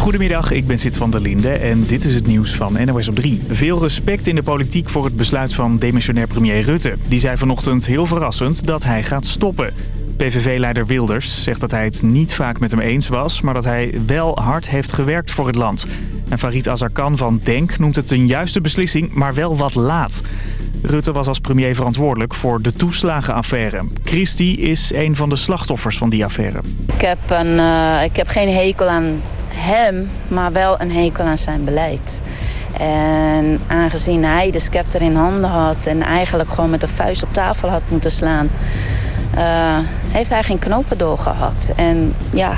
Goedemiddag, ik ben Sid van der Linde en dit is het nieuws van NOS op 3. Veel respect in de politiek voor het besluit van demissionair premier Rutte. Die zei vanochtend heel verrassend dat hij gaat stoppen. PVV-leider Wilders zegt dat hij het niet vaak met hem eens was... maar dat hij wel hard heeft gewerkt voor het land. En Farid Azarkan van DENK noemt het een juiste beslissing, maar wel wat laat. Rutte was als premier verantwoordelijk voor de toeslagenaffaire. Christy is een van de slachtoffers van die affaire. Ik heb, een, uh, ik heb geen hekel aan hem, maar wel een hekel aan zijn beleid. En aangezien hij de scepter in handen had en eigenlijk gewoon met de vuist op tafel had moeten slaan... Uh, heeft hij geen knopen doorgehakt. En ja,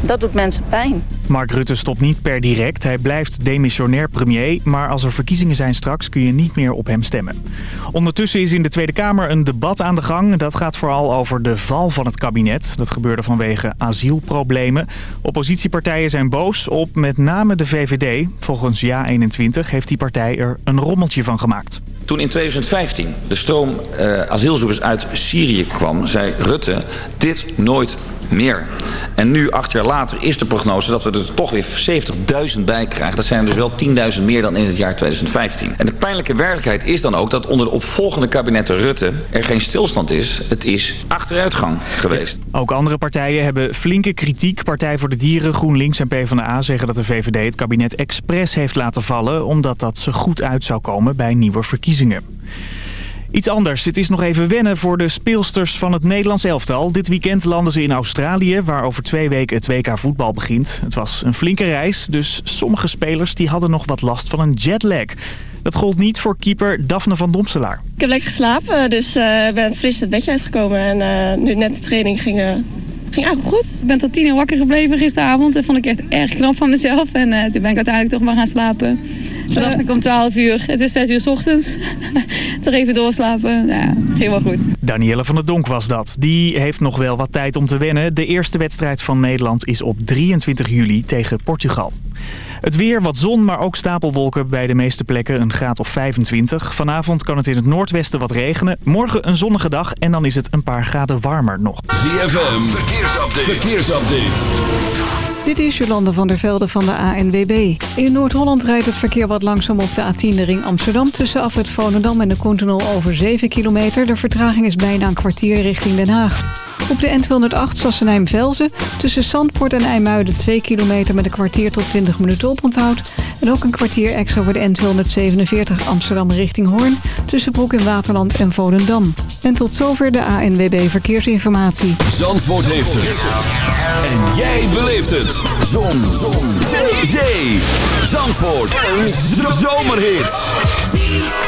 dat doet mensen pijn. Mark Rutte stopt niet per direct. Hij blijft demissionair premier. Maar als er verkiezingen zijn straks kun je niet meer op hem stemmen. Ondertussen is in de Tweede Kamer een debat aan de gang. Dat gaat vooral over de val van het kabinet. Dat gebeurde vanwege asielproblemen. Oppositiepartijen zijn boos op met name de VVD. Volgens JA21 heeft die partij er een rommeltje van gemaakt. Toen in 2015 de stroom uh, asielzoekers uit Syrië kwam, zei Rutte... dit nooit meer. En nu, acht jaar later, is de prognose dat we er toch weer 70.000 bij krijgen. Dat zijn dus wel 10.000 meer dan in het jaar 2015. En de pijnlijke werkelijkheid is dan ook dat onder de opvolgende kabinetten Rutte er geen stilstand is. Het is achteruitgang geweest. Ook andere partijen hebben flinke kritiek. Partij voor de Dieren, GroenLinks en PvdA zeggen dat de VVD het kabinet expres heeft laten vallen... omdat dat ze goed uit zou komen bij nieuwe verkiezingen. Iets anders. Het is nog even wennen voor de speelsters van het Nederlands elftal. Dit weekend landen ze in Australië, waar over twee weken het WK voetbal begint. Het was een flinke reis, dus sommige spelers die hadden nog wat last van een jetlag. Dat gold niet voor keeper Daphne van Domselaar. Ik heb lekker geslapen, dus uh, ben fris het bedje uitgekomen. En uh, nu net de training ging, uh, ging eigenlijk goed. Ik ben tot tien uur wakker gebleven gisteravond. Dat vond ik echt erg knap van mezelf. En toen ben ik uiteindelijk toch maar gaan slapen. Toen dacht ik om 12 uur, het is 6 uur s ochtends. Toch even doorslapen. Ja, ging wel goed. Danielle van der Donk was dat. Die heeft nog wel wat tijd om te wennen. De eerste wedstrijd van Nederland is op 23 juli tegen Portugal. Het weer, wat zon, maar ook stapelwolken bij de meeste plekken een graad of 25. Vanavond kan het in het noordwesten wat regenen. Morgen een zonnige dag en dan is het een paar graden warmer nog. ZFM, verkeersupdate. verkeersupdate. Dit is Jolande van der Velde van de ANWB. In Noord-Holland rijdt het verkeer wat langzaam op de A10 ring Amsterdam... tussen afrit Volendam en de Koentunnel over 7 kilometer. De vertraging is bijna een kwartier richting Den Haag. Op de N208 Sassenheim-Velzen tussen Zandpoort en IJmuiden 2 kilometer met een kwartier tot 20 minuten oponthoud. En ook een kwartier extra voor de N247 Amsterdam richting Hoorn tussen Broek in Waterland en Volendam. En tot zover de ANWB Verkeersinformatie. Zandvoort heeft het. En jij beleeft het. Zon. Zon. Zee. Zandvoort. Een zomerhit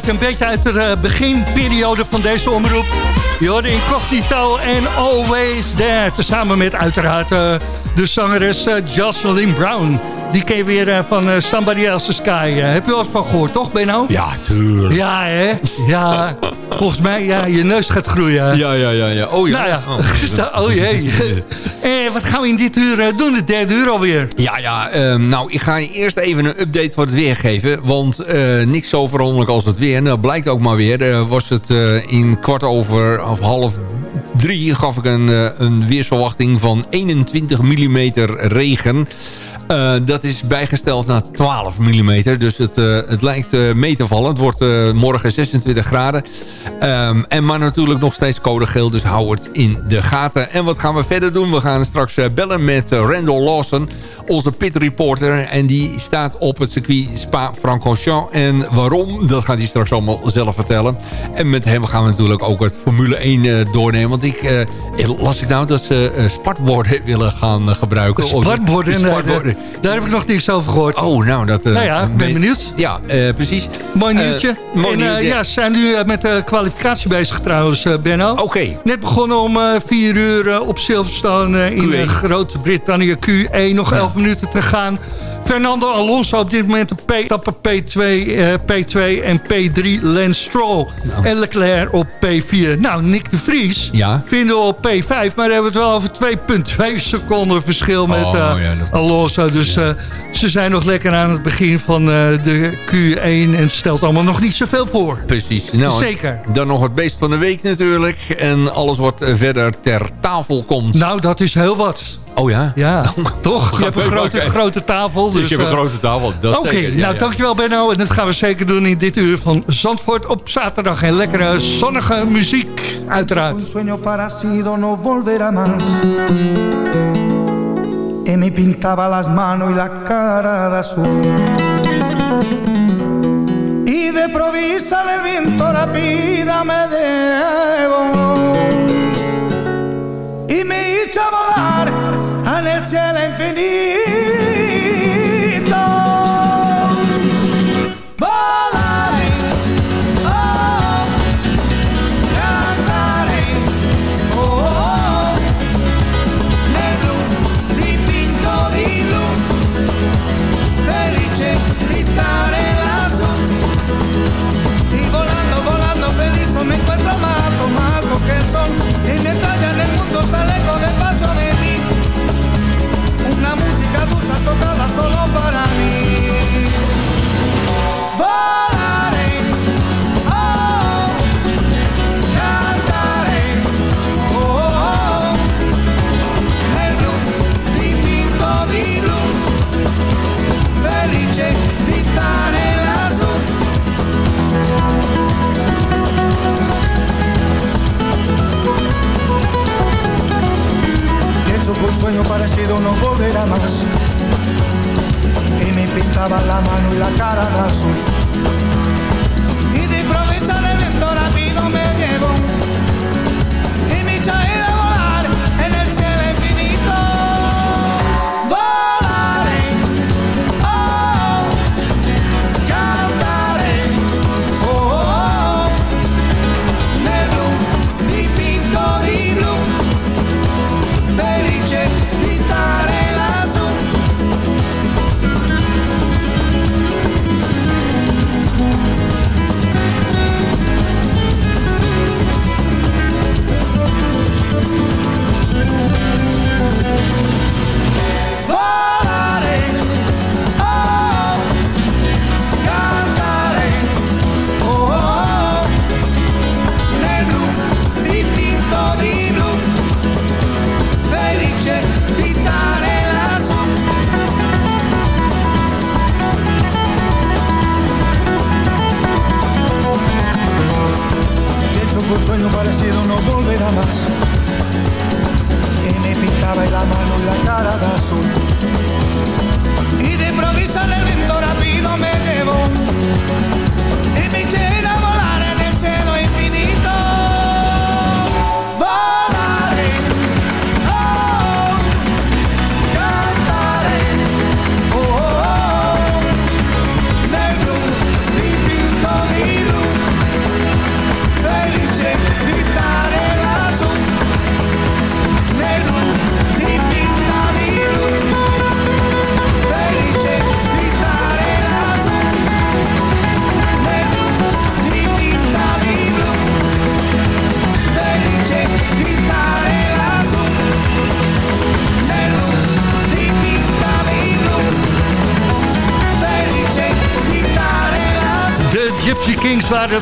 Plaatje een beetje uit de beginperiode van deze omroep. Je hoorde Incognito en Always There. Tezamen met uiteraard de zangeres Jocelyn Brown. Die ken je weer uh, van Somebody Else's Sky. Heb je wel eens van gehoord, toch, Benno? Ja, tuurlijk. Ja, hè? Ja, volgens mij, ja, je neus gaat groeien. Ja, ja, ja. ja. Oh, ja. Nou ja. Oh, oh jee. eh, wat gaan we in dit uur doen, de derde uur alweer? Ja, ja. Um, nou, ik ga je eerst even een update van het weer geven. Want niks zo veranderlijk als het weer. Nou, blijkt ook maar weer. was het in kwart over of half drie gaf ik een, een weersverwachting van 21 mm regen... Uh, dat is bijgesteld naar 12 mm. Dus het, uh, het lijkt uh, mee te vallen. Het wordt morgen 26 graden. Um, en maar natuurlijk nog steeds code geel. Dus hou het in de gaten. En wat gaan we verder doen? We gaan straks bellen met Randall Lawson. Onze pit reporter. En die staat op het circuit Spa-Francorchamps. En waarom? Dat gaat hij straks allemaal zelf vertellen. En met hem gaan we natuurlijk ook het Formule 1 doornemen. Want ik las ik nou dat ze spartborden willen gaan gebruiken. Spartborden? Spartborden. Daar heb ik nog niks over gehoord. Oh, nou, dat... Uh, nou ja, ik ben benieuwd. Ja, uh, precies. Mooi nieuwtje. Uh, mooi en, ja, ze zijn nu met de kwalificatie bezig trouwens, Benno. Oké. Okay. Net begonnen om vier uur op Silverstone in Groot-Brittannië Q1. Nog elf minuten te gaan. Fernando Alonso op dit moment op etappe P2, uh, P2 en P3 Lance Stroll. Nou. En Leclerc op P4. Nou, Nick de Vries ja. vinden we op P5. Maar dan hebben we het wel over 2,2 seconden verschil met uh, ja, Alonso. Dus ja. uh, ze zijn nog lekker aan het begin van de Q1. En het stelt allemaal nog niet zoveel voor. Precies. Nou, Zeker. Dan nog het beest van de week natuurlijk. En alles wat verder ter tafel komt. Nou, dat is heel wat. Oh ja? Ja, toch? Je hebt een grote, grote tafel. Dus, ik heb een grote tafel, Oké, okay, ja, nou ja. dankjewel Benno. En dat gaan we zeker doen in dit uur van Zandvoort op zaterdag. En lekkere zonnige muziek, uiteraard. Un sueño parecido no volverá más. Y me pintaba las manos y la cara de azul. Y de provisa el viento rápida me debo. Y me hizo volar en el cielo infinito.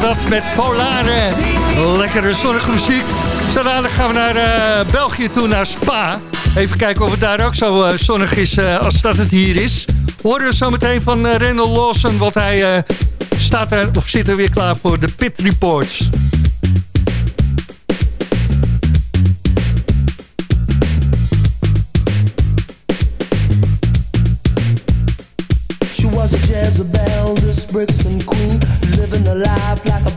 Dat met Polare. Lekkere zonnige muziek. Zo gaan we naar uh, België toe, naar Spa. Even kijken of het daar ook zo uh, zonnig is uh, als dat het hier is. Horen we zo meteen van uh, Randall Lawson, want hij staat er, of zit er weer klaar voor de Pit Reports.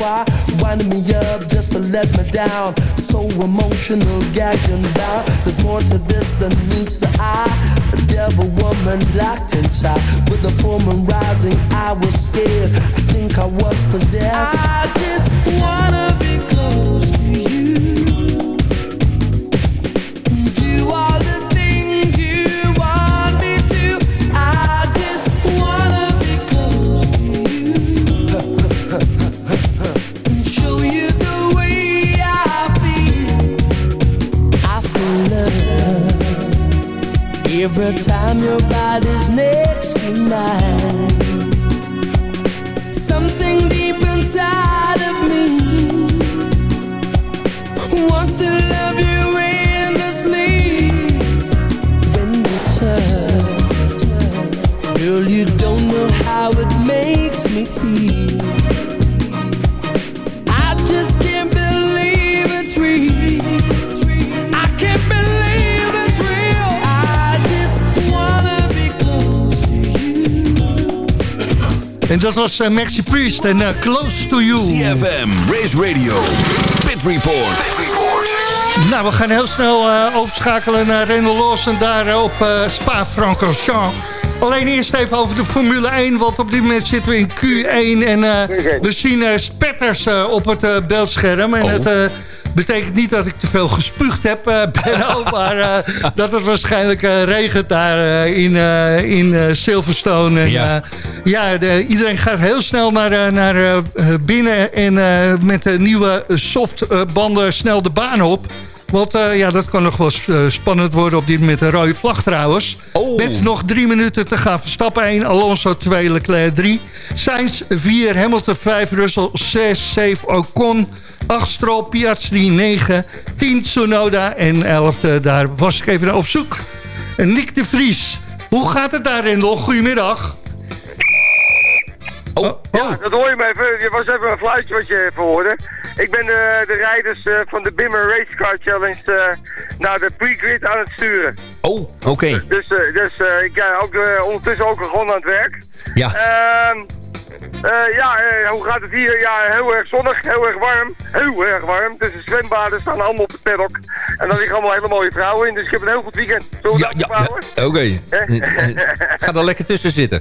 too. Winding me up just to let me down. So emotional, gagged and bound. There's more to this than meets the eye. A devil woman locked inside. With the full rising, I was scared. I think I was possessed. I just wanna be close time your body's next to mine Something deep inside of me Wants to love you endlessly. When you touch Girl, you don't know how it makes me feel En dat was uh, Maxi Priest en uh, Close to You. CFM, Race Radio, Pit Report. Pit Report. Nou, we gaan heel snel uh, overschakelen naar Rendel Lawson daar op Spa-Francorchamps. Alleen eerst even over de Formule 1, want op dit moment zitten we in Q1 en we zien spetters op het beeldscherm. En oh. het betekent niet dat ik te veel gespuugd heb, uh, Benno, maar uh, dat het waarschijnlijk uh, regent daar in, in Silverstone. En, ja, ja de, iedereen gaat heel snel naar, naar binnen en met de nieuwe softbanden snel de baan op. Want ja, dat kan nog wel spannend worden op dit moment. Een rode vlag trouwens. Oh. Met nog drie minuten te gaan. Verstappen 1, Alonso 2, Leclerc 3. Sainz 4, Hamilton 5, Russell 6, 7, Ocon... 8 Stroll, Piastri 9, 10 Tsunoda en 11 daar was ik even naar op zoek. Nick de Vries. Hoe gaat het daar, Rendel? Goedemiddag. Oh. oh. Ja, dat hoor je me even. Je was even een fluitje wat je even hoorde. Ik ben de, de rijders uh, van de Bimmer Racecar Challenge uh, naar de pre-grid aan het sturen. Oh, oké. Okay. Dus, uh, dus ik ben ook ondertussen ook gewoon aan het werk. Ja. Eh, ja, eh, hoe gaat het hier? Ja, heel erg zonnig, heel erg warm. Heel erg warm. Dus de zwembaden staan allemaal op het paddock. En dan liggen allemaal hele mooie vrouwen in. Dus ik heb een heel goed weekend. Zullen we Ja, ja, opbouwen? ja, oké. Ga er lekker tussen zitten.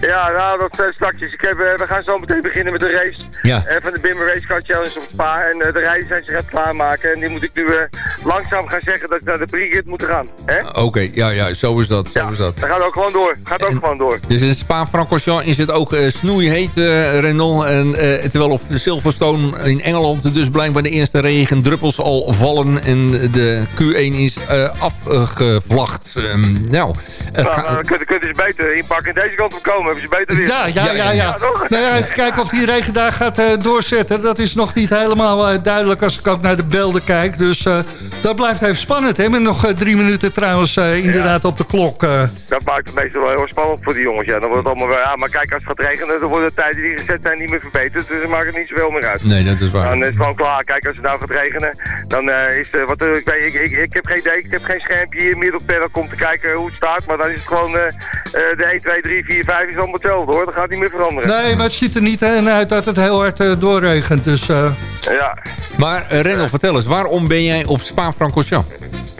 Ja, nou, dat uh, straks. Ik heb, eh, we gaan zo meteen beginnen met de race Ja. eh, van de Bimmer Race Car Challenge op Spa. En eh, de rijden zijn zich aan het klaarmaken. En die moet ik nu eh, langzaam gaan zeggen dat ik naar de pre moet gaan. Hè? Oké, ja, ja, zo is dat. Zo is dat. Dat gaat ook gewoon door. Gaat ook gewoon door. Dus in Spa-Francorchamps is het ook eh, snoeiheet, eh Renault. En, eh, terwijl op Silverstone in Engeland dus blijkbaar de eerste regendruppels al vallen. En de Q1 is eh, afgevlacht. Ehm, nou, Nou, ga- kunnen ze beter inpakken en deze kant op komen. Hebben ze beter weer. Ja, ja, ja. ja. toch? Nou ja, even kijken of die regen daar gaat eh, doorzetten. Dat is nog niet helemaal duidelijk als ik ook naar de beelden kijk. Dus eh, dat blijft even spannend. Hè? Met nog drie minuten trouwens inderdaad op de klok. Dat maakt het meestal wel heel spannend voor die jongens. Ja, dan wordt het allemaal ja, maar kijk, als het gaat regenen, dan worden de tijden die gezet zijn niet meer verbeterd. Dus dan maakt het niet zoveel meer uit. Nee, dat is waar. Dan is het gewoon klaar. Kijk, als het nou gaat regenen, dan eh, is eh, wat, eh, ik, weet, ik, ik, ik heb geen idee, ik heb geen schermpje hier midden op paddock om te kijken hoe het staat. Maar dan is het gewoon eh, eh, de 1, 2, 3, 4, 5 is allemaal hetzelfde hoor. Dat gaat niet meer veranderen. Nee, maar het ziet er niet uit dat het heel hard doorregent. Dus eh, Ja. Maar uh, Renno, vertel eens, waarom ben jij op Spa-Francorchamps?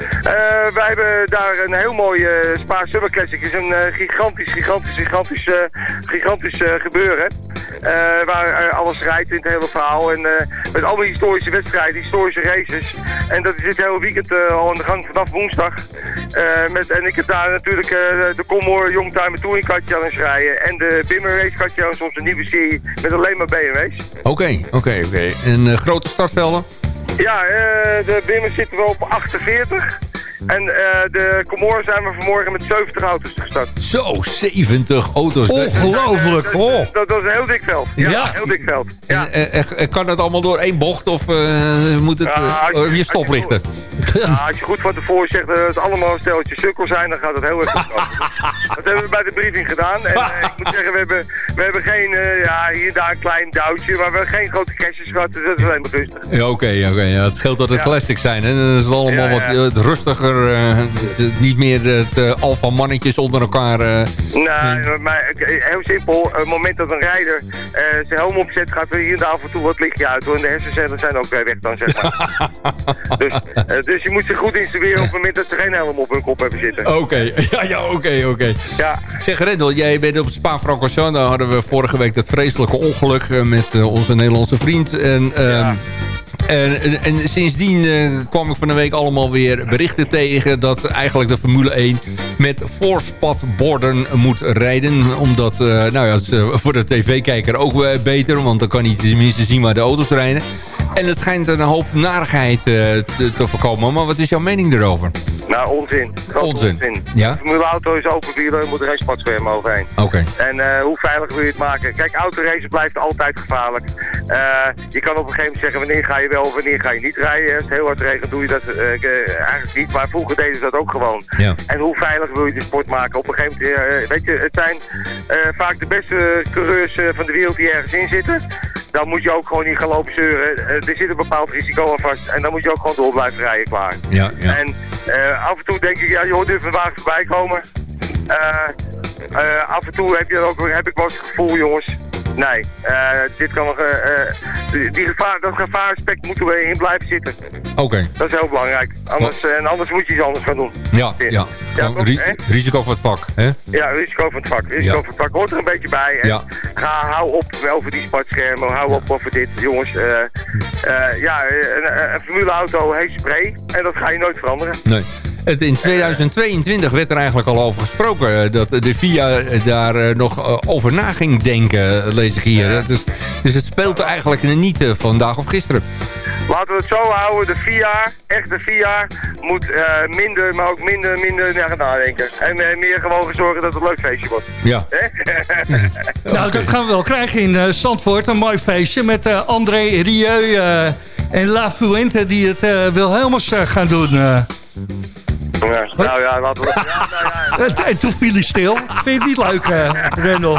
Uh, wij hebben daar een heel mooi uh, Spa Summer Classic. Het is een uh, gigantisch, gigantisch, gigantisch, gigantisch gebeuren. Waar alles rijdt in het hele verhaal. En met alle historische wedstrijden, historische races. En dat is dit hele weekend al aan de gang vanaf woensdag. met, en ik heb daar natuurlijk de Commodore Youngtimer Touring Car Challenge rijden. En de Bimmer Race Car Challenge, onze nieuwe serie met alleen maar BMW's. Oké, oké, oké. En grote startvelden? Ja, de Bimmer zitten we op 48. En uh, de Comoren zijn we vanmorgen met 70 auto's gestart. Zo, 70 auto's. Ongelooflijk, oh. Dat, dat, dat, is een heel dik veld. Ja, ja. heel dik veld. Ja. En, uh, kan dat allemaal door één bocht of uh, moet het ja, je, je stoplichten? Ja, als je goed van tevoren zegt dat het allemaal een steltje sukkel zijn, dan gaat het heel erg goed Dat hebben we bij de briefing gedaan. En ik moet zeggen, we hebben, we hebben geen, ja, hier en daar een klein duwtje, maar we hebben geen grote crashes gehad, dus dat is alleen maar rustig. Ja, oké, oké. Okay. Ja, het scheelt dat het classics zijn, hè? Dan is het allemaal wat rustiger uh, niet meer het uh, alfa mannetjes onder elkaar. Uh, nee, maar heel simpel. Op het moment dat een rijder zijn helm opzet, gaat er hier en daar af en toe wat lichtje uit. Hoor. En de hersencellen zijn ook weg dan, zeg maar. dus, dus je moet zich goed installeren op het moment dat ze geen helm op hun kop hebben zitten. Oké, okay. ja, ja, oké, okay, oké. Okay. Ja. Zeg Rendel, jij bent op Spa-Francorchamps. Daar hadden we vorige week dat vreselijke ongeluk met onze Nederlandse vriend. En, ja. En, en, en, sindsdien uh, kwam ik van de week allemaal weer berichten tegen... dat eigenlijk de Formule 1 met voorspatborden moet rijden. Omdat, uh, nou ja, voor de tv-kijker ook uh, beter... want dan kan hij tenminste zien waar de auto's rijden. En het schijnt een hoop narigheid te, te voorkomen. Maar wat is jouw mening erover? Nou, onzin. Onzin. onzin. Ja? Formule auto is open wielen, er moet er geen spatscherm overheen. Oké. Okay. En uh, hoe veilig wil je het maken? Kijk, autoracen blijft altijd gevaarlijk. Uh, je kan op een gegeven moment zeggen wanneer ga je wel of wanneer ga je niet rijden. Als het heel hard regent doe je dat uh, eigenlijk niet, maar vroeger deden ze dat ook gewoon. Ja. En hoe veilig wil je de sport maken? Op een gegeven moment, weet je, het zijn vaak de beste coureurs van de wereld die ergens in zitten. Dan moet je ook gewoon niet gaan lopen zeuren. er zit een bepaald risico aan vast. En dan moet je ook gewoon door blijven rijden klaar. Ja, ja. En af en toe denk ik, ja, je hoort even een wagen voorbij komen. Uh, af en toe heb, je ook, heb ik wel eens het gevoel, jongens. Nee, uh, dit kan nog, uh, die gevaar, dat gevaaraspect moeten we in blijven zitten. Oké. Okay. Dat is heel belangrijk. Anders, en anders moet je iets anders gaan doen. Ja, ja. ja toch, ri risico van het vak, hè? Ja, risico van het vak. Risico ja. van het vak hoort er een beetje bij. Ja. Ga, hou op over die spatschermen, hou op over dit. Jongens, ja, een, een formuleauto heeft spray en dat ga je nooit veranderen. Nee. Het in 2022 werd er eigenlijk al over gesproken... dat de VIA daar nog over na ging denken, lees ik hier. Ja. Dus, dus het speelt eigenlijk niet vandaag of gisteren. Laten we het zo houden, de VIA, echt de VIA, moet uh, minder, maar ook minder, minder naar gaan nadenken. En uh, meer gewoon zorgen dat het een leuk feestje wordt. Ja. nou, dat gaan we wel krijgen in uh, Zandvoort, een mooi feestje met André Rieu en La Fuente die het Wilhelmus gaan doen. Ja, nou ja, laten we... Ja, nou ja, En, en toen viel hij stil. Vind je het niet leuk, eh Rendel?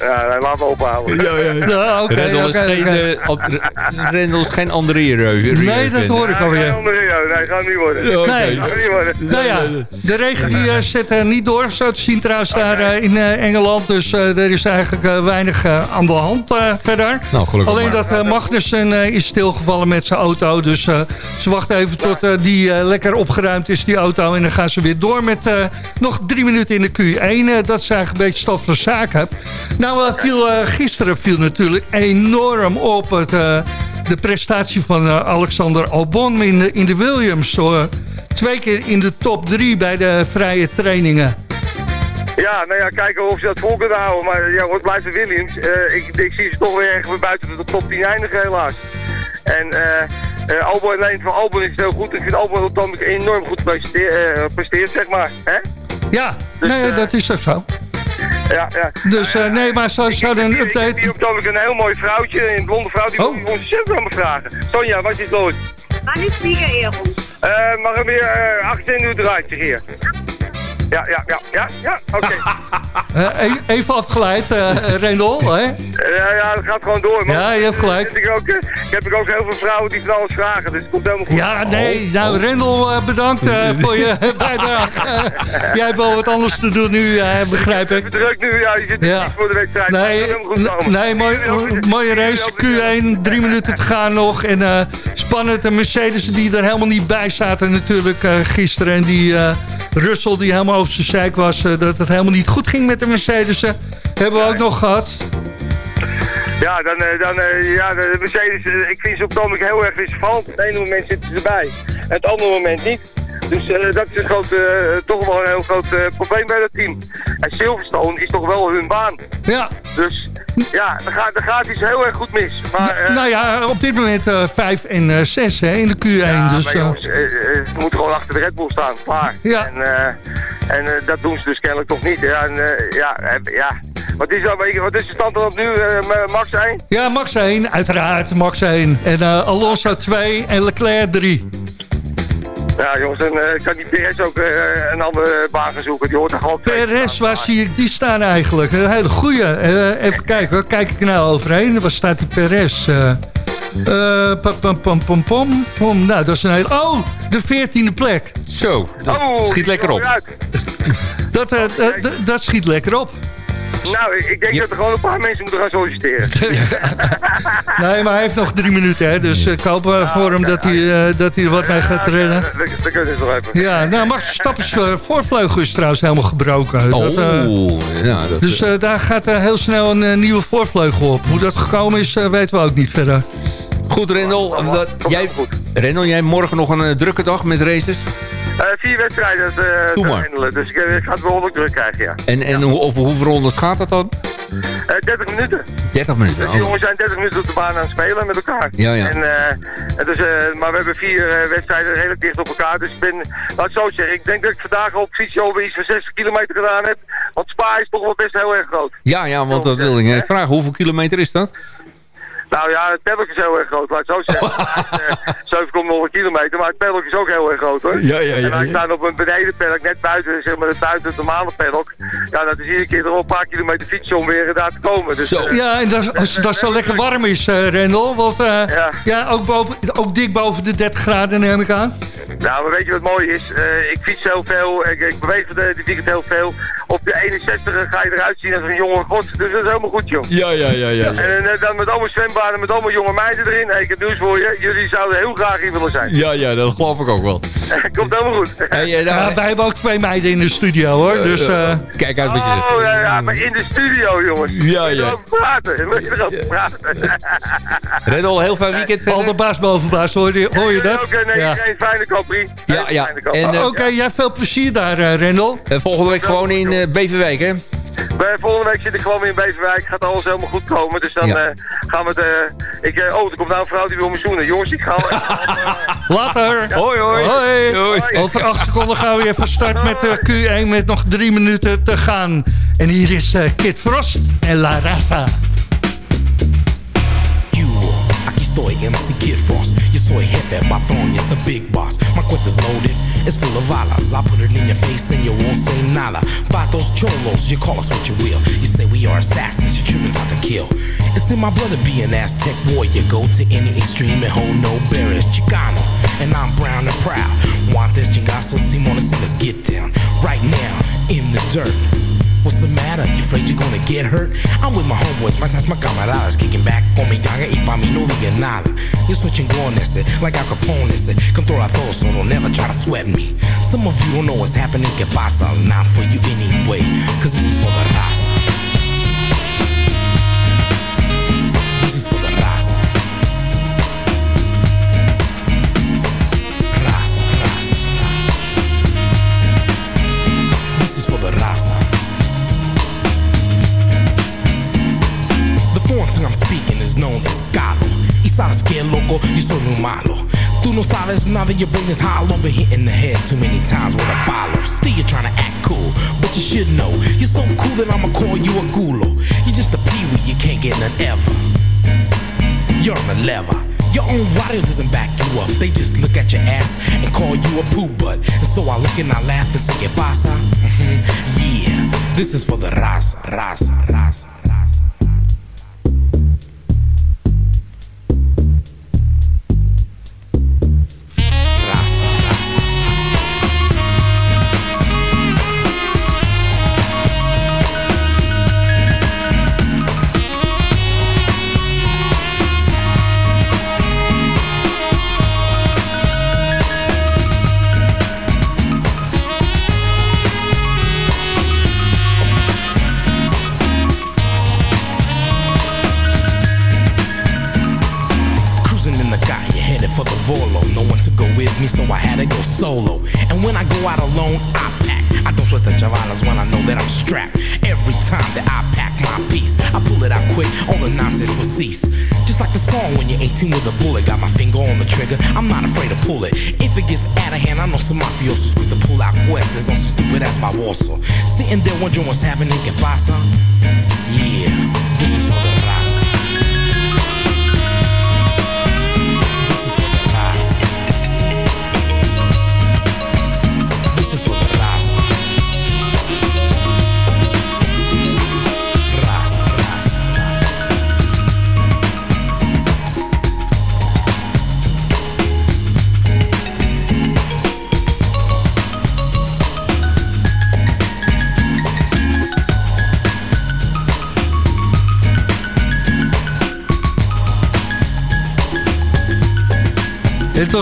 ja, nee, laten we ophouden. Ja, ja. Oké, Rendel is oké, geen, eh, Rendel is geen André Reu. Nee, dat hoor ik Ja, alweer. geen andere Rio. Nee, gaat niet worden. Nee. Gaat niet worden. Nou ja, de regen die eh, zet eh, niet door, zo te zien trouwens daar eh, in eh, Engeland. Dus eh, er is eigenlijk eh, weinig eh, aan de hand eh, verder. Nou, gelukkig Alleen maar. dat eh, Magnussen eh, is stilgevallen met zijn auto. Dus eh, ze wachten even tot eh, die eh, lekker opgeruimd is, die auto. En dan gaan ze weer door met eh, nog drie minuten in de Q1. Eh, dat is eigenlijk een beetje stof van zaken. Nou, eh, viel, gisteren viel natuurlijk enorm op het, de prestatie van Alexander Albon in, de- in de Williams. Twee keer in de top drie bij de vrije trainingen. Ja, nou ja, kijken of ze dat vol kunnen houden. Maar ja, wat blijft de Williams? Ik, ik zie ze toch weer ergens buiten de top 10 eindigen helaas. En eh uh, Albon, alleen van Albon is heel goed. Ik vind Albon op dat enorm goed presteert, eh, presteert zeg maar. Hè? Ja, Dus, nee, eh, dat is ook zo. Ja, ja. Dus eh, nee, maar zo zou een Ik update... heb hier op een heel mooi vrouwtje, een blonde vrouw, die Oh. ons chef aan me vragen. Sonja, wat is los? Wann ist Siegerehrung? Eh, mag er weer uh, 18 uur draait zich hier. Ja, ja, ja, ja, ja, oké. Eh, e- even afgeleid, eh Rendel. Hè? Ja, ja, dat gaat gewoon door. Ja, je hebt gelijk. Ik, ook, eh, ik heb ook heel veel vrouwen die van alles vragen, dus het komt helemaal goed. Ja, nee, nou Rendel, eh, bedankt eh, voor je bijdrage. Eh, jij hebt wel wat anders te doen nu, eh, begrijp ik. Even druk nu, ja, je zit Ja. niet voor de wedstrijd. Nee, het goed nee mooi, mooie race. Q1, drie minuten te gaan nog. En eh, spannend. De Mercedes die er helemaal niet bij zaten natuurlijk eh, gisteren. En die eh, Russell die helemaal over zijn zeik was. eh, dat het helemaal niet goed ging met de Mercedes. hebben we ook nog gehad. Ja, dan, eh, dan eh, ja, de Mercedes, ik vind ze op het ogenblik heel erg. Op het ene moment zitten ze erbij, en het andere moment niet. Dus dat is een groot, toch wel een heel groot probleem bij dat team. En Silverstone is toch wel hun baan. Ja. Dus ja, er gaat, er gaat iets heel erg goed mis. Maar, eh, nou ja, op dit moment eh 5 en 6 hè, in de Q1. ja, dus, eh, jongens, eh, eh, ze moeten gewoon achter de Red Bull staan, klaar. Ja. En, eh, en eh, dat doen ze dus kennelijk toch niet. Ja, en, eh, ja, eh, ja. Wat, is dat, wat is de stand dan op nu, eh, Max 1? ja, Max 1, uiteraard Max 1. En eh, Alonso 2 en Leclerc 3. Ja jongens, dan eh, kan die PS ook eh, een andere baan gaan zoeken. Die hoort er gewoon. PRS, waar zie ik die staan eigenlijk? Een hele goeie. Eh, even kijken hoor, kijk ik nou overheen? Waar staat die PRS? Eh eh, pam, pam, pam, pam, pam, pam. Nou, dat is een hele... Oh, de veertiende plek. Zo, dat Oh, schiet lekker op. Dat, eh, dat schiet lekker op. Nou, ik, denk dat er gewoon een paar mensen moeten gaan solliciteren. Nee, maar hij heeft nog drie minuten, hè. Dus ik hoop eh, voor hem dat hij, eh, dat hij er wat mee gaat rennen. Dat, kunnen ze nog even. Ja, nou, Max Verstappen's eh, voorvleugel is trouwens helemaal gebroken. Oh, Dat, eh, ja, dat, dus eh, daar gaat eh, heel snel een eh, nieuwe voorvleugel op. Hoe dat gekomen is, eh, weten we ook niet verder. Goed, Rendel. Jij, Rendel, jij hebt morgen nog een eh, drukke dag met races. Eh, vier wedstrijden eh, te handelen, dus ik, eh, ik ga het behoorlijk druk krijgen, ja. En, en hoe, over hoeveel rondes gaat dat dan? Eh 30 minuten. 30 minuten. Dus oh. die jongens zijn 30 minuten op de baan aan het spelen met elkaar. Ja, ja. En, eh, maar we hebben vier wedstrijden redelijk dicht op elkaar. Dus ik ben, laat het zo zeggen, ik denk dat ik vandaag op fietsje over iets van 60 kilometer gedaan heb. Want Spa is toch wel best heel erg groot. Ja, ja, want dat wil ik net vragen. Hoeveel kilometer is dat? Nou ja, het peddeltje is heel erg groot, laat het zo zeggen. Het is, eh, 7,0 kilometer, maar het peddeltje is ook heel erg groot hoor. Ja, ja, ja, En wij ja. staan op een benedenpaddock, net buiten, zeg maar, buiten het normale paddock. Ja, dat is iedere keer er wel een paar kilometer fietsen om weer daar te komen. Dus, eh, Ja, en dat, als, dat het zo lekker warm is, eh Rendel. Want eh, ja. ook, boven, ook dik boven de 30 graden neem ik aan. Nou, maar weet je wat mooi is? Eh, ik fiets heel veel, ik, ik beweeg de, die weekend heel veel. Op de 61 ga je eruit zien als een jonge god, dus dat is helemaal goed, joh. Ja, ja, ja, ja. En eh, dan met allemaal zwembaden, met allemaal jonge meiden erin. Hey, ik heb nieuws voor je, jullie zouden heel graag hier willen zijn. Ja, ja, dat geloof ik ook wel. Komt helemaal goed. Hey, eh, Ja, wij hebben ook twee meiden in de studio hoor. Dus, eh, kijk uit wat je zegt. Oh, ja, ja, maar in de studio, jongens. Ja, ja. praten? Wil je erover praten? Rendel, heel fijn weekend verder. al de baas boven baas, hoor je, hoor je dat? Oké, nee, Ja. geen fijne kopie. Ja, ja. En, eh, Oké, jij veel plezier daar, eh, Rendel. eh, volgende week gewoon in eh, Beverwijk, hè? Bij volgende week zit ik gewoon weer in Beverwijk. Gaat alles helemaal goed komen. Dus dan Ja. eh, gaan we het... eh, ik, eh, oh, er komt nou een vrouw die wil me zoenen. Jongens, ik ga... Later. Hoi, hoi. Hoi. Hoi. Over acht seconden gaan we weer van start met de Q1 met nog drie minuten te gaan. En hier is eh, Kid Frost en La Raza. Estoy MC Kid Frost. Yo soy jefe, patrón, it's the big boss. My cuenta's loaded, it's full of alas. I put it in your face and you won't say nada. Vatos cholos, you call us what you will. You say we are assassins, you treat out to kill. It's in my blood to be an Aztec warrior. Go to any extreme and hold no barriers. Chicano, and I'm brown and proud. Want this chingazo, Simona, say let's get down. Right now, in the dirt. What's the matter? You afraid you're gonna get hurt? I'm with my homeboys, my ties, my camaradas. Kicking back con mi ganga y pa' mí no diga nada. Yo soy chingón ese, like Al Capone ese. Controla todo, so don't never try to sweat me. Some of you don't know what's happening, que pasa. It's not for you anyway, cause this is for the raza known as. Y sabes que loco, yo soy muy malo. Tú no sabes that your brain is hollow. Been hit in the head too many times with a follow. Still you're trying to act cool, but you should know. You're so cool that I'ma call you a gulo. You're just a peewee, you can't get none ever. You're on the lever. Your own radio doesn't back you up. They just look at your ass and call you a poo butt. And so I look and I laugh and say, ¿Qué pasa? Mhm. Yeah, this is for the raza, raza, raza. Solo. And when I go out alone, I pack. I don't sweat the javalas when I know that I'm strapped. Every time that I pack my piece, I pull it out quick, all the nonsense will cease. Just like the song when you're 18 with a bullet, got my finger on the trigger, I'm not afraid to pull it. If it gets out of hand, I know some mafiosos quick to pull out cuerdas on some stupid as my warsaw. Sitting there wondering what's happening, que pasa? Yeah, this is for the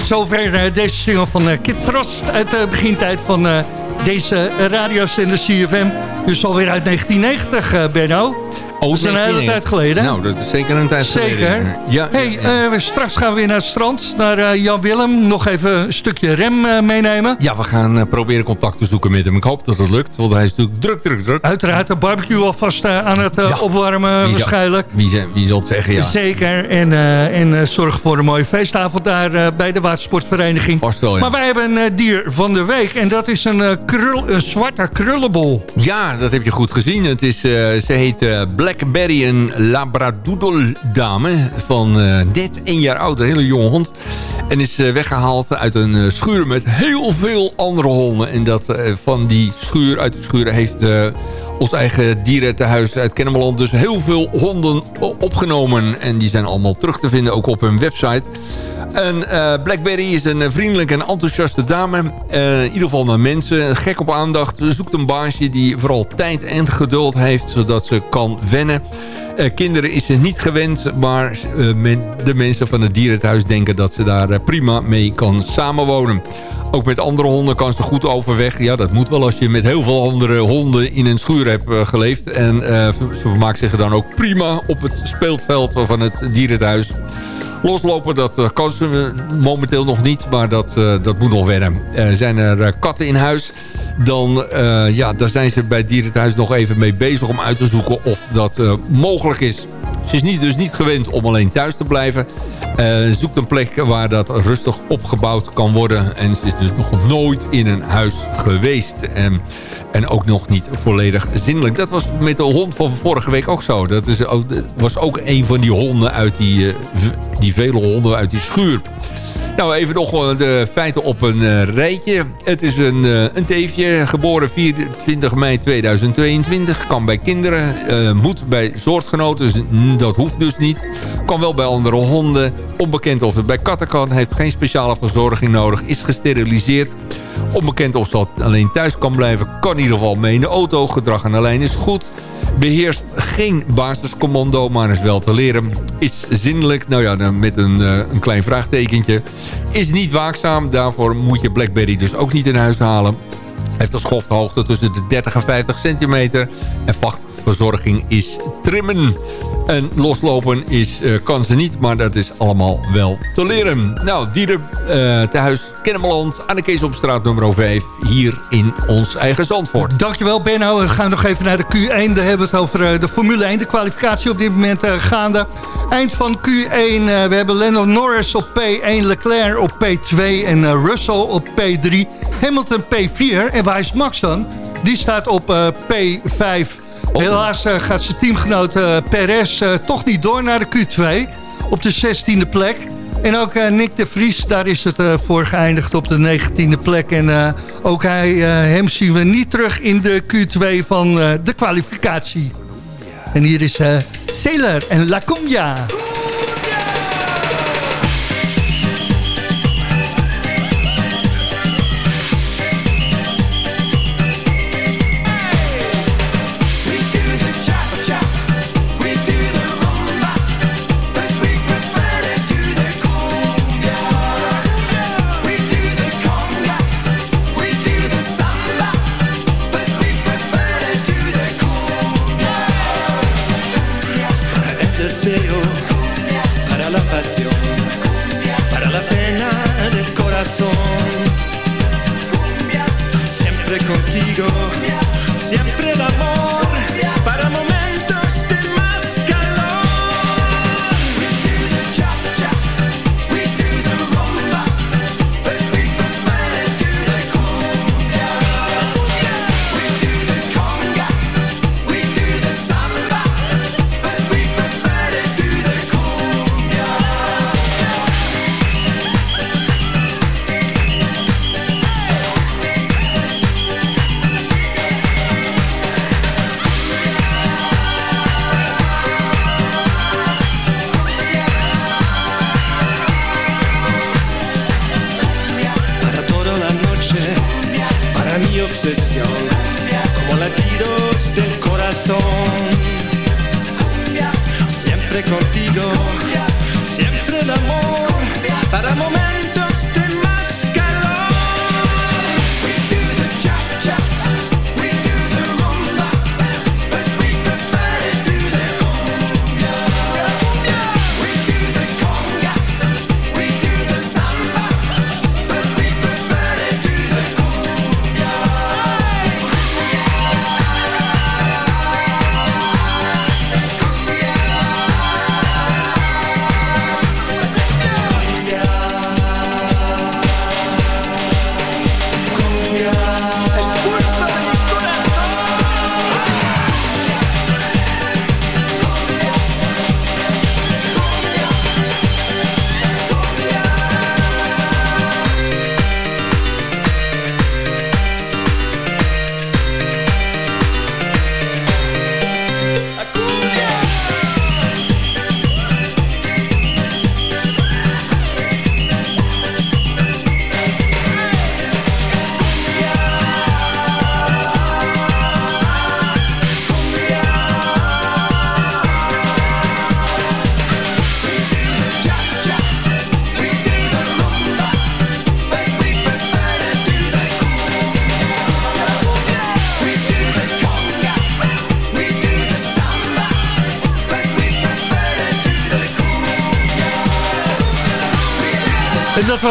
tot zover eh, deze single van eh, Kid Frost uit de begintijd van eh, deze radiozender CFM. Dus alweer uit 1990, eh, Benno. Dat is een hele 1990. tijd geleden. Nou, dat is zeker een tijd Zeker. geleden. Ja, hey, eh, straks gaan we weer naar het strand, naar eh, Jan Willem. Nog even een stukje rem eh, meenemen. Ja, we gaan proberen contact te zoeken met hem. Ik hoop dat het lukt, want hij is natuurlijk druk, druk, druk. Uiteraard de barbecue alvast aan het Ja. opwarmen Wie waarschijnlijk. Wie, wie zal het zeggen, ja. Zeker. En, en zorg voor een mooie feestavond daar bij de watersportvereniging. Vast wel, ja. Maar wij hebben een dier van de week. En dat is een, krul, een zwarte krullenbol. Ja, dat heb je goed gezien. Het is, ze heet eh, Blackberry, een labradoodle dame van eh, net één jaar oud. Een hele jonge hond. En is eh, weggehaald uit een eh, schuur met heel veel andere honden. En dat van die schuur, uit de schuur heeft... ons eigen dierentehuis uit Kennemerland dus heel veel honden opgenomen. En die zijn allemaal terug te vinden, ook op hun website. En eh, Blackberry is een eh, vriendelijke en enthousiaste dame. Eh, in ieder geval naar mensen. Gek op aandacht. Zoekt een baasje die vooral tijd en geduld heeft. Zodat ze kan wennen. Kinderen is ze niet gewend. Maar de mensen van het dierentehuis denken dat ze daar prima mee kan samenwonen. Ook met andere honden kan ze goed overweg. Ja, dat moet wel als je met heel veel andere honden in een schuur hebt eh, geleefd. En eh, ze vermaakt zich dan ook prima op het speelveld van het dierentehuis. Loslopen, dat eh, kan ze momenteel nog niet, maar dat, dat moet nog wennen. Eh, zijn er katten in huis, dan ja, daar zijn ze bij dierenthuis nog even mee bezig om uit te zoeken of dat mogelijk is. Ze is niet, dus niet gewend om alleen thuis te blijven. Uh, zoekt een plek waar dat rustig opgebouwd kan worden. En ze is dus nog nooit in een huis geweest. En, en ook nog niet volledig zindelijk. Dat was met de hond van vorige week ook zo. Dat is was ook een van die honden uit die, uh, die vele honden uit die schuur. Nou, even nog de feiten op een uh, rijtje. Het is een, uh, een teefje, geboren 24 mei 2022. Kan bij kinderen, uh, moet bij soortgenoten, dat hoeft dus niet. Kan wel bij andere honden. Onbekend of het bij katten kan, heeft geen speciale verzorging nodig. Is gesteriliseerd. Onbekend of ze alleen thuis kan blijven. Kan in ieder geval mee in de auto. Gedrag aan de lijn is goed beheerst geen basiscommando, maar is wel te leren. Is zindelijk, nou ja, met een, uh, een klein vraagtekentje. Is niet waakzaam, daarvoor moet je Blackberry dus ook niet in huis halen. Heeft een schofthoogte tussen de 30 en 50 centimeter. En vachtverzorging is trimmen. En loslopen is, uh, kan ze niet, maar dat is allemaal wel te leren. Nou, dieren uh, thuis, Kennemerland, aan de straat nummer 5, hier in ons eigen Zandvoort. Dankjewel Benno, we gaan nog even naar de Q1. Daar hebben we het over uh, de Formule 1, de kwalificatie op dit moment gaande. Eind van Q1, we hebben Lennon Norris op P1, Leclerc op P2 en Russell op P3. Hamilton P4 en waar is Max dan? Die staat op P5. Helaas uh, gaat zijn teamgenoot uh, Perez uh, toch niet door naar de Q2 op de 16e plek. En ook Nick de Vries, daar is het voor geëindigd op de 19e plek. En ook hij, hem zien we niet terug in de Q2 van de kwalificatie. En hier is Sailor en La Cumbia. siempre como latidos del corazón. Siempre contigo, siempre el amor, para momentos.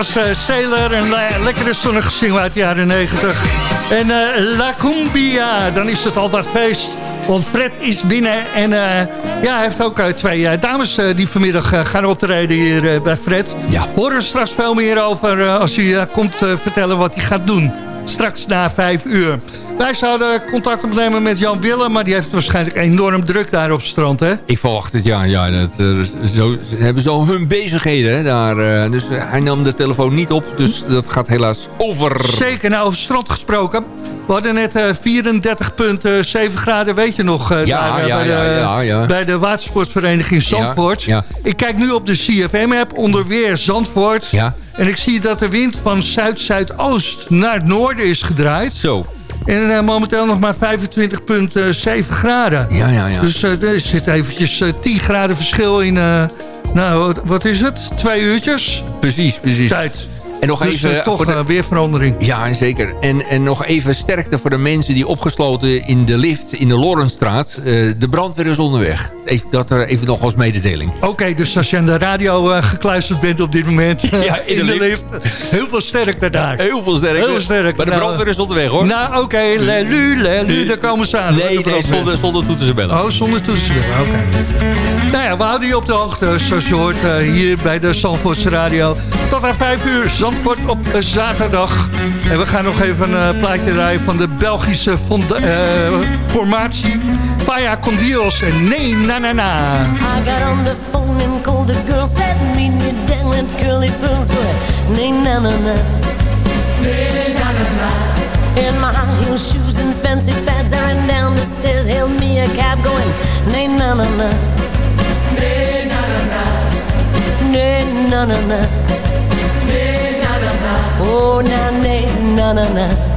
Was uh, Sailor, een uh, lekkere zonnige single uit de jaren 90. En uh, La Cumbia, dan is het altijd feest Want Fred is binnen en eh, ja, hij heeft ook twee dames die vanmiddag gaan optreden hier bij Fred. Ja. Horen we straks veel meer over als hij komt vertellen wat hij gaat doen. Straks na vijf uur. Wij zouden contact opnemen met Jan Willem... maar die heeft waarschijnlijk enorm druk daar op het strand, hè? Ik verwacht het, ja. ja dat, zo, ze hebben zo hun bezigheden, hè, daar. dus hij nam de telefoon niet op, dus dat gaat helaas over. Zeker, nou, over het strand gesproken. We hadden net uh, 34,7 graden, weet je nog, uh, ja, daar, ja, bij, de, ja, ja, bij de watersportvereniging Zandvoort. Ik kijk nu op de CFM-app onder weer Zandvoort. Ja. En ik zie dat de wind van zuid-zuidoost naar het noorden is gedraaid. Zo. En uh, momenteel nog maar 25,7 graden. Ja, ja, ja. Dus uh, er zit eventjes uh, 10 graden verschil in... nou, wat is het? Twee uurtjes? Precies, precies. Tijd. En nog dus even... toch de... weer verandering. Ja, zeker. En, en nog even sterkte voor de mensen die opgesloten in de lift in de Lorenstraat. Uh, de brandweer is onderweg. Dat er even nog als mededeling. Oké, okay, dus als je aan de radio uh, gekluisterd bent op dit moment. ja, in, in de, de lift. lift. Heel veel sterkte daar. Heel veel sterkte. Heel sterk. Maar de nou, brandweer is onderweg hoor. Nou, oké. Okay, lelu, lelu, daar komen ze aan. Nee, nee, zonder, zonder toetsen te bellen. Oh, zonder toetsen te bellen, oké. Okay. Nou ja, we houden je op de hoogte, zoals je hoort, uh, hier bij de Zandvoortse Radio. Tot aan 5 uur, Zandvoort op zaterdag. En we gaan nog even een uh, plaatje draaien van de Belgische uh, formatie. Faya Condios en Nee Na Na Na. I got on the phone and called the girl, said meet me down with curly pearls, but Nee Na Na Na. Nee Na Na Na. In my high heel shoes and fancy fads, I ran down the stairs, hailed me a cab going Nee Na Na Na. Nee Na Na Na. Nee Na Na Na. Oh na na na na na na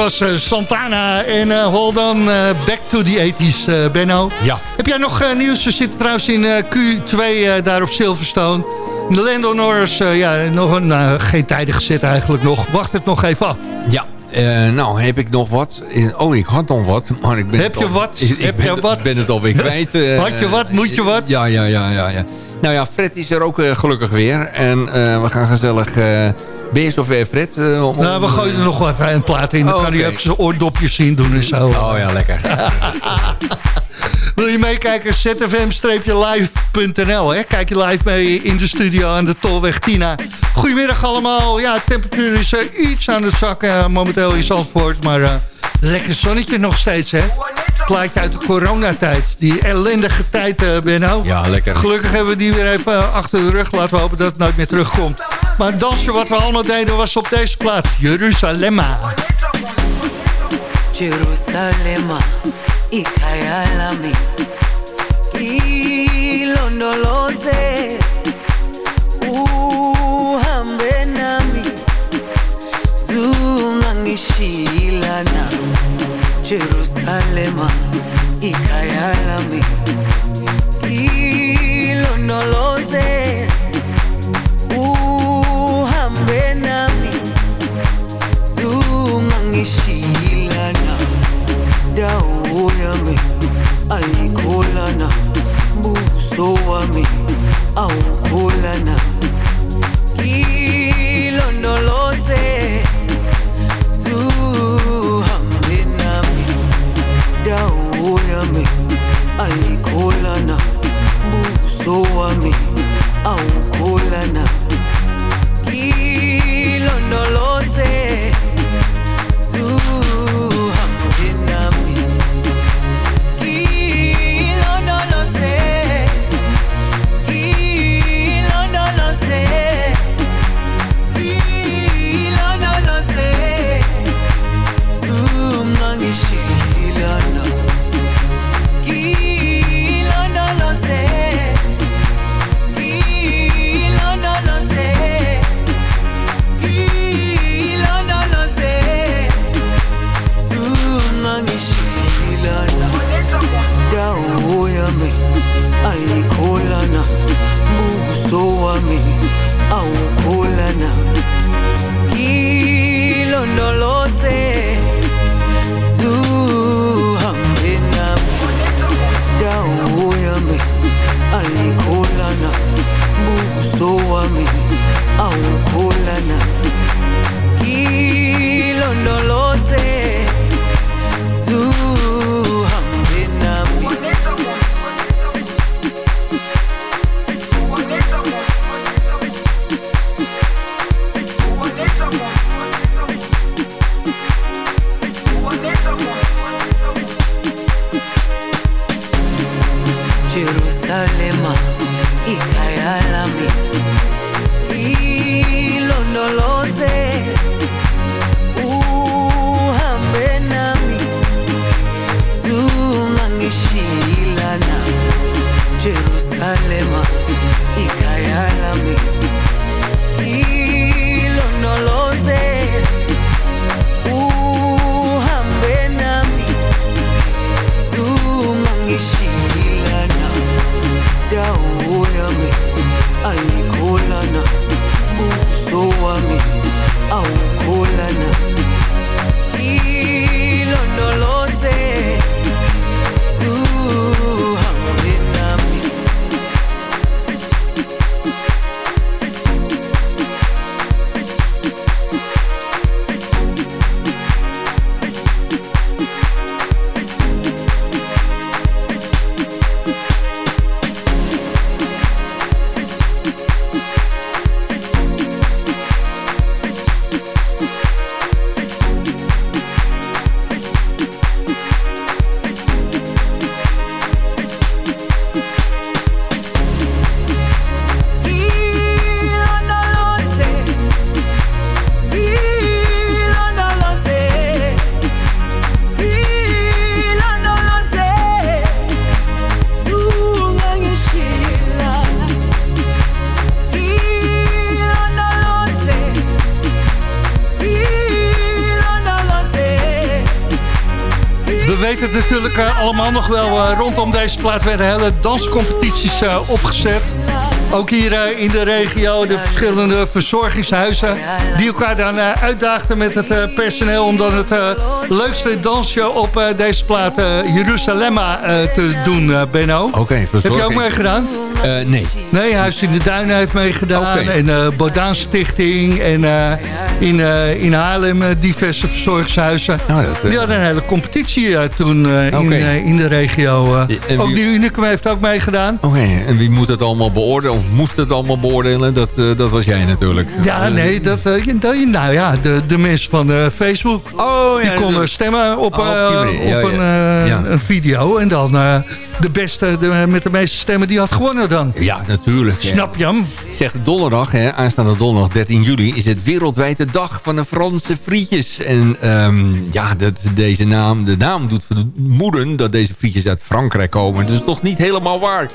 was eh, Santana en uh, hold on, back to the 80s, Benno. Ja. Heb jij nog nieuws? We zitten trouwens in Q2 daar op Silverstone. De Lando Norris, ja, nog een, geen tijden gezet eigenlijk nog. Wacht het nog even af. Ja, nou, heb ik nog wat? Oh, ik had nog wat, maar ik ben Heb je wat? Ik, heb ben, je wat? Ik ben het alweer kwijt. had je wat? Moet je wat? Ja, ja, ja, ja. ja. Nou ja, Fred is er ook gelukkig weer. En we gaan gezellig... Ben je zover, Fred? Uh, om, nou, we gooien er nog wel even een plaat in. Dan oh, kan hij even zijn oordopjes zien doen en zo. Oh ja, lekker. Wil je meekijken? zfm-live.nl. Kijk je live mee in de studio aan de Tolweg Tina. Goedemiddag allemaal. Ja, de temperatuur is uh, iets aan het zakken momenteel in Zandvoort. Maar uh, lekker zonnetje nog steeds, hè? Plaatje uit de coronatijd. Die ellendige tijd, uh, Benno. Ja, lekker. Gelukkig hebben we die weer even achter de rug. Laten we hopen dat het nooit meer terugkomt. Maar dansje wat we allemaal deden was op deze plaats. Jeruzalemma. Jerusalema, ikayalami. Ilondoloze, uhambe nami. Zungangishilana. Jerusalema, ikayalami. Ilondoloze, Milana, Buso a mí. Weten het natuurlijk eh, allemaal nog wel. eh, rondom deze plaat werden hele danscompetities eh, opgezet. Ook hier in de regio, de verschillende verzorgingshuizen... die elkaar dan uitdaagden met het personeel... om dan het leukste dansje op deze plaat Jeruzalemma te doen, Benno. Oké, Heb je ook meegedaan? Eh, nee. Nee, Huis in de Duinen heeft meegedaan. En eh Bodaan Stichting. En eh, in, in Haarlem diverse verzorgingshuizen. Nou, dat, Die hadden een hele competitie toen in, in de regio. wie- Ook de Unicum heeft ook meegedaan. Oké, en wie moet het allemaal beoordelen? Of moest het allemaal beoordelen? Dat, dat was jij natuurlijk. Ja, nee, dat, nou ja, de, de mensen van Facebook. Oh, ja, die konden stemmen op, Oh, op die. Ja, ja. Een, een video. En dan de beste de, met de meeste stemmen, die had gewonnen dan. Ja, natuurlijk. Snap je hem? Zegt donderdag, hè, aanstaande donderdag 13 juli... is het wereldwijde dag van de Franse frietjes. En ehm, ja, dat, deze naam, de naam doet vermoeden dat deze frietjes uit Frankrijk komen. Dat is toch niet helemaal waar.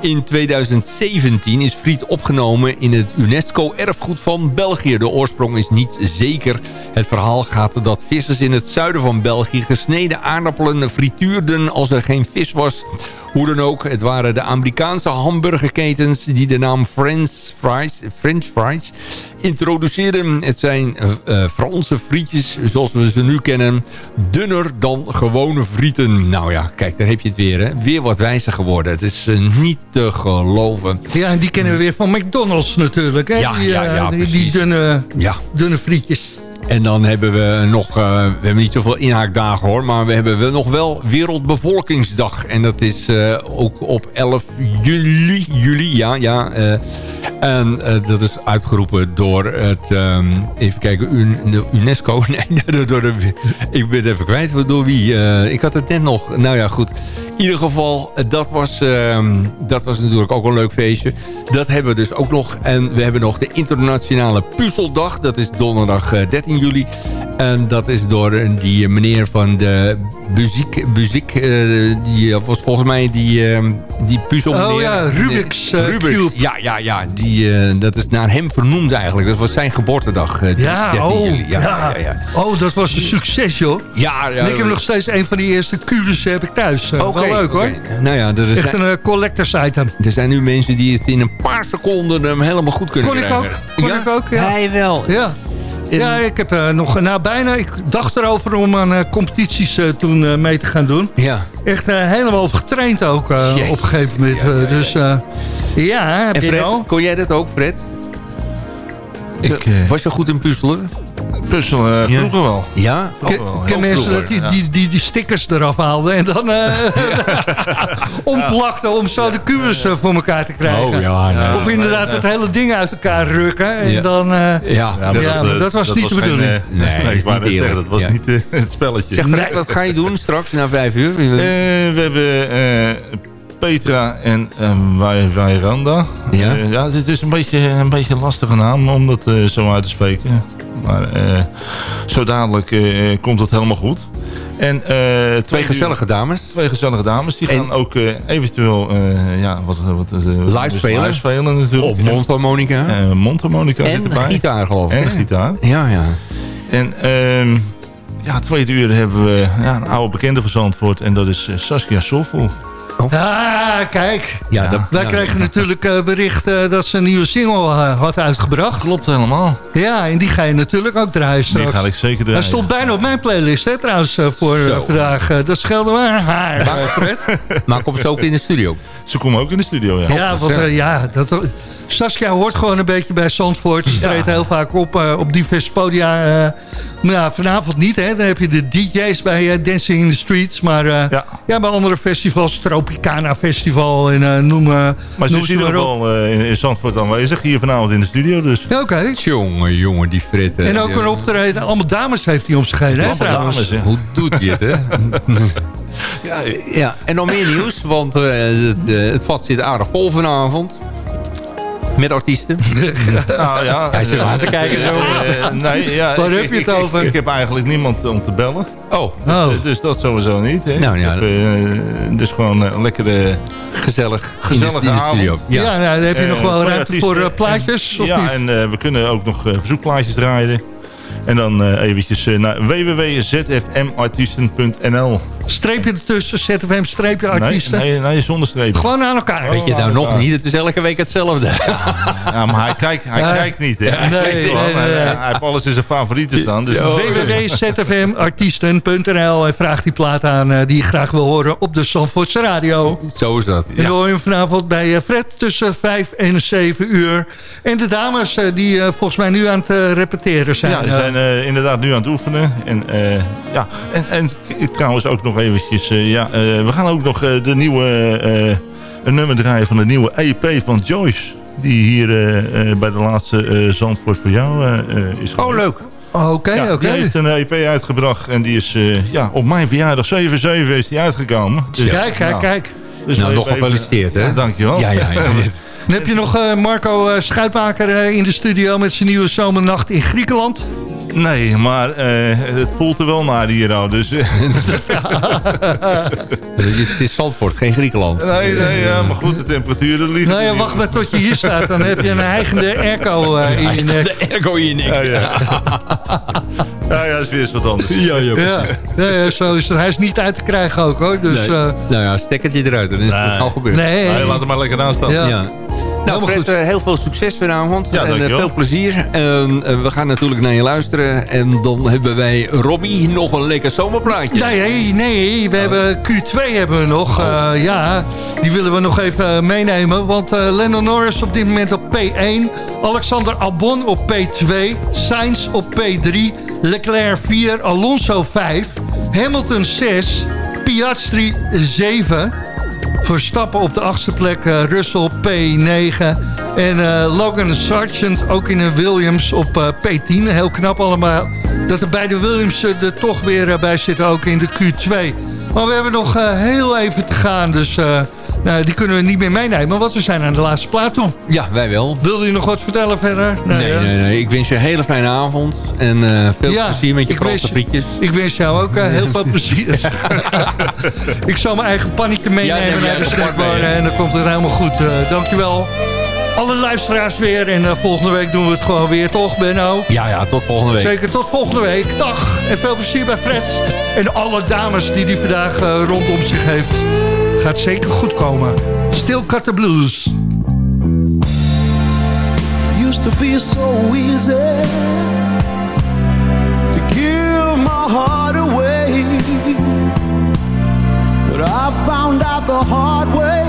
In 2017 is friet opgenomen in het UNESCO-erfgoed van België. De oorsprong is niet zeker. Het verhaal gaat dat vissers in het zuiden van België... gesneden aardappelen frituurden als er geen vis was... Hoe dan ook, het waren de Amerikaanse hamburgerketens die de naam French fries, French fries introduceerden. Het zijn eh, eh, Franse frietjes zoals we ze nu kennen. Dunner dan gewone frieten. Nou ja, kijk, daar heb je het weer. Hè? Weer wat wijzer geworden. Het is eh, niet te geloven. Ja, en die kennen we weer van McDonald's natuurlijk. Hè? Ja, die, ja, ja, die, die dunne, Ja. dunne frietjes. En dan hebben we nog, eh, we hebben niet zoveel inhaakdagen hoor, maar we hebben nog wel Wereldbevolkingsdag. En dat is eh, ook op 11 juli, juli ja, ja. eh, en dat is uitgeroepen door het, ehm, even kijken, UNESCO. Nee, door de, ik ben het even kwijt, door wie. ik had het net nog, nou ja goed. In ieder geval, eh, dat was, ehm, dat was natuurlijk ook een leuk feestje. Dat hebben we dus ook nog. En we hebben nog de internationale puzzeldag. Dat is donderdag eh, 13 juli. En dat is door die meneer van de muziek. muziek eh, die eh, was volgens mij die, ehm, die puzzel Oh ja, Rubik's, Cube. Ja, ja, ja. Die, eh, dat is naar hem vernoemd eigenlijk. Dat was zijn geboortedag. die Ja, 13 oh, juli. ja. Ja, ja, ja. oh, dat was een succes, joh. Ja, ja. En ik heb nog steeds een van die eerste kubussen heb ik thuis. Oké, wel leuk, hoor. oké. Nou ja, er Echt zijn, een collectors item. er zijn nu mensen die het in een paar seconden hem helemaal goed kunnen Kon ik krijgen. ook. Kon ik ook, ja. Hij wel. Ja. Ja, ik heb eh, nog nou, bijna... Ik dacht erover om aan eh, competities eh, toen mee te gaan doen. Ja. Echt helemaal op getraind ook op een gegeven moment. Ja, ja, dus ja, heb je al? kon jij dat ook, Fred? Ik, Was je goed in puzzelen? Puzzelen eh, Ja. vroeger wel. Ja? Ken wel, ken heel mensen dat die, ja. die, die, die stickers eraf haalden en dan eh omplakten om zo de kubus eh, voor elkaar te krijgen? Oh ja, nee. Of inderdaad het hele ding uit elkaar rukken en Ja. dan... eh, Ja. Maar maar eh, dat was niet de geen, bedoeling. Nee, nee, is ik wou niet net zeggen, dat was Ja. niet het spelletje. Zeg, wat ga je doen straks na vijf uur? Eh, we hebben eh, Petra en uh, Wairanda. Ja? Eh, ja, het is, een, beetje, een beetje een lastige naam om dat eh, zo uit te spreken. Maar eh, zo dadelijk komt het helemaal goed. En, twee, Twee uur- gezellige dames. Twee gezellige dames. Die En- gaan ook eventueel ja, wat, wat, Live dus spelen? live spelen natuurlijk. Op mondharmonica. Eh, mondharmonica zit En erbij. gitaar geloof ik. En hè? gitaar. Ja, ja. En ehm ja, tweede uur hebben we ja, een oude bekende van Zandvoort. En dat is Saskia Ah, kijk. Ja, dat, Wij ja. kregen natuurlijk eh, bericht eh, dat ze een nieuwe single eh, had uitgebracht. Klopt helemaal. Ja, en die ga je natuurlijk ook draaien Die straks. ga ik zeker Hij draaien. stond bijna op mijn playlist, hè, trouwens, voor Zo. vandaag. Dat scheelde maar haar. Maar komt ze ook in de studio? Ze komen ook in de studio, ja. Ja, want ja, dat, Saskia hoort gewoon een beetje bij Zandvoort. Ze treedt heel vaak op eh, op diverse podia. eh. maar ja, vanavond niet, hè. Dan heb je de DJ's bij eh, Dancing in the Streets. Maar eh, ja. Ja. bij andere festivals, Tropicana Festival en eh, noem, eh, Maar ze noem is in ieder geval eh, in, in Zandvoort aanwezig. Hier vanavond in de studio dus. Ja, Oké. Jongen, jongen, die eh, En ook ja. een optreden. Allemaal dames heeft hij om zich heen, hè, Allemaal trouwens. dames, hè. Hoe doet hij het, hè? Ja, ja, en nog meer nieuws, want eh, het, het vat zit aardig vol vanavond. Met artiesten. nou ja. Hij zit aan te kijken zo. Eh, nee, ja, Waar ik- heb je het over? Ik, heb eigenlijk niemand om te bellen. Oh, Oh. Dus, dus dat sowieso niet. Hè. Nou, Ik ja. heb, eh, dus gewoon een lekkere... gezellig. Gezellige in de, in de studio. avond. Ja, Ja. nou, dan heb je Eh, nog wel ruimte voor eh, plaatjes, of ja, niet? en eh, we kunnen ook nog eh, verzoekplaatjes draaien. En dan eh, eventjes eh, naar www.zfmartiesten.nl Streepje ertussen, ZFM, streepje Nee, artiesten. nee, nee, zonder streep. Gewoon aan elkaar. Weet je nou nog niet? Het is elke week hetzelfde. Ja, maar hij kijkt, hij Ja. kijkt niet. Hè. Hij, Nee, kijkt nee, gewoon, nee, en, nee. hij heeft alles in zijn favorieten staan. Dus www.zfmartiesten.nl en vraag die plaat aan eh, die je graag wil horen op de Zandvoortse Radio. Zo is dat. En Ja. hoor je hem vanavond bij eh, Fred tussen 5 en 7 uur. En de dames eh, die volgens mij nu aan het repeteren zijn. ja, ze zijn inderdaad nu aan het oefenen. En, eh, ja, en, en trouwens ook nog eventjes... eh, ja, eh, we gaan ook nog eh, de nieuwe... eh, een nummer draaien van de nieuwe EP van Joyce. Die hier eh, eh, bij de laatste eh, Zandvoort voor jou eh, eh, is Oh, leuk. Oké, Ja, oké. Die heeft een EP uitgebracht en die is eh, ja, op mijn verjaardag 7-7 is die uitgekomen. Dus, Kijk, kijk, nou, kijk. dus Nou, nog gefeliciteerd, hè? Ja, dankjewel. Ja, ja, ja. Dan heb je nog eh, Marco Schuitmaker eh, in de studio met zijn nieuwe zomernacht in Griekenland. Nee, maar eh, het voelt er wel naar hier nou. Dus, eh, Het is Zandvoort, geen Griekenland. nee, nee, ja, maar goed, de temperaturen liggen. Nou ja, wacht maar tot je hier staat. Dan heb je een hijgende airco eh, in je nek. De airco in je nek. Ja, ja. ja, ja, dat is weer eens wat anders. Ja, ja. Ja, zo is het. Hij is niet uit te krijgen ook hoor. Dus, Nee. eh, nou ja, stekkertje eruit, dan is het al gebeurd. nee, Nee, laat hem maar lekker aanstaan. Ja. Nou, Fred, eh, heel veel succes vanavond. Ja, en eh, veel plezier. En eh, we gaan natuurlijk naar je luisteren. En dan hebben wij Robbie nog een lekker zomerplaatje. Nee, nee, we hebben Q2 hebben we nog. Oh. Ja, die willen we nog even meenemen. Want Lennon Norris op dit moment op P1. Alexander Albon op P2. Sainz op P3. Leclerc 4. Alonso 5. Hamilton 6. Piastri 7. Verstappen op de achtste plek. eh, Russell P9. En eh, Logan Sargent ook in een Williams op eh, P10. Heel knap allemaal. Dat er beide Williams eh, er toch weer bij zitten. Ook in de Q2. Maar we hebben nog heel even te gaan. Dus nou, die kunnen we niet meer meenemen. Want we zijn aan de laatste plaat toe. Ja, wij wel. Wilde je nog wat vertellen verder? Nee, nee, nee. Ik wens je een hele fijne avond. En eh, veel Ja, plezier met je je- frietjes. Ik wens jou ook eh, heel veel plezier. ik zal mijn eigen pannetje meenemen naar de snackbar. En dan komt het helemaal goed. Eh, dankjewel. Alle luisteraars weer. En eh, volgende week doen we het gewoon weer, toch Benno? Ja, ja, tot volgende week. Zeker, tot volgende week. Dag. En veel plezier bij Fred. En alle dames die die vandaag eh, rondom zich heeft. Gaat zeker goed komen. Still Cut the Blues. used to be so easy to give my heart away. But I found out the hard way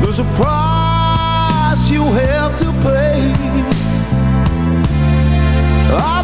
there's a price you have to pay. I